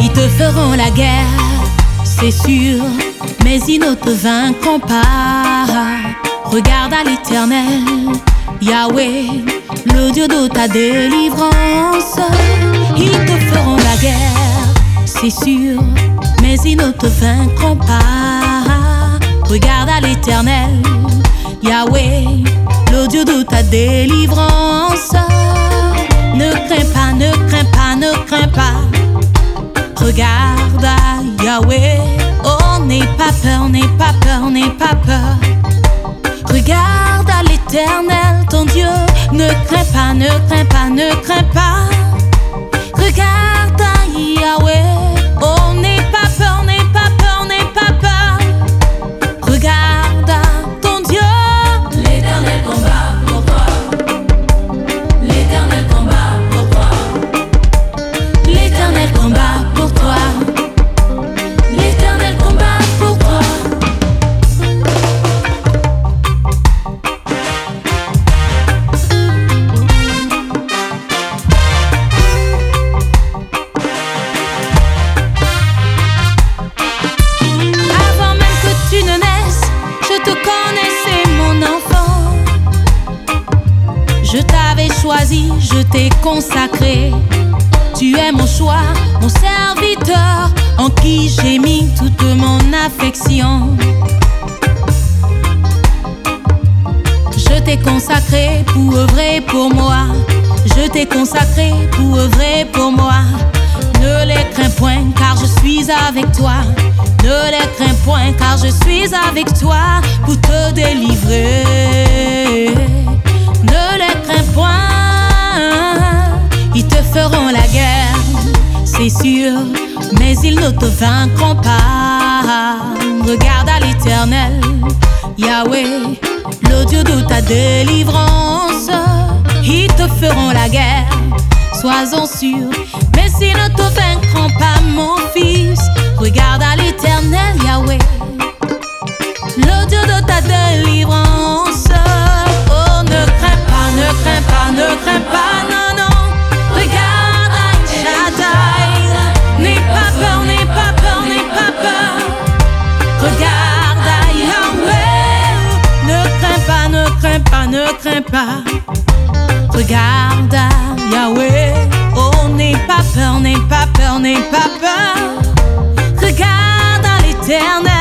Ils te feront la guerre, c'est sûr, mais ils ne te vaincront pas. Regarde à l'éternel, Yahweh, le Dieu de ta délivrance. Ils te feront la guerre, c'est sûr, mais ils ne te vaincront pas. Regarde à l'éternel, Yahweh, le Dieu de ta délivrance. Ne crains pas, ne crains pas, ne crains pas. Regarde à Yahweh, oh n'aie pas peur, n'aie pas peur, n'aie pas peur. Regarde à l'éternel, ton Dieu, ne crains pas, ne crains pas, ne crains pas. Je t'avais choisi, je t'ai consacré. Tu es mon choix, mon serviteur, en qui j'ai mis toute mon affection. Je t'ai consacré pour œuvrer pour moi. Je t'ai consacré pour œuvrer pour moi. Ne les crains point, car je suis avec toi. Ne les crains point, car je suis avec toi mais ils ne te vaincront pas. Regarde à l'éternel, Yahweh, le Dieu de ta délivrance. Ils te feront la guerre, sois-en sûr, mais ils ne te vaincront pas, mon fils. Regarde à l'éternel, Regarde à Yahweh, oh n'aie pas peur, n'aie pas peur, n'aie pas peur. Regarde à l'éternel.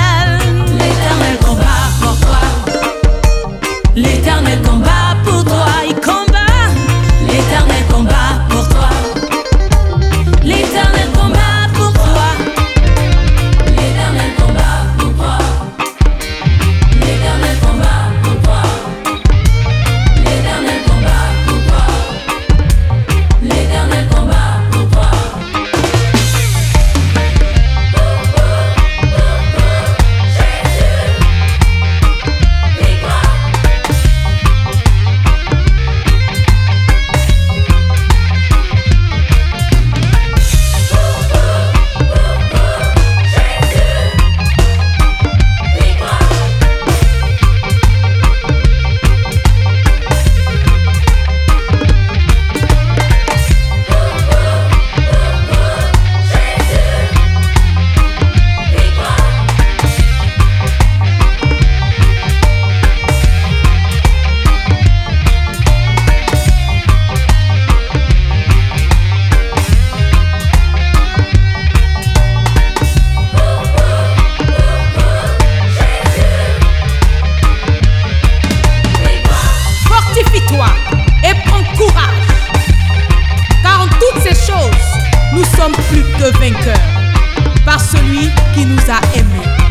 sommes plus que vainqueurs par celui qui nous a aimés.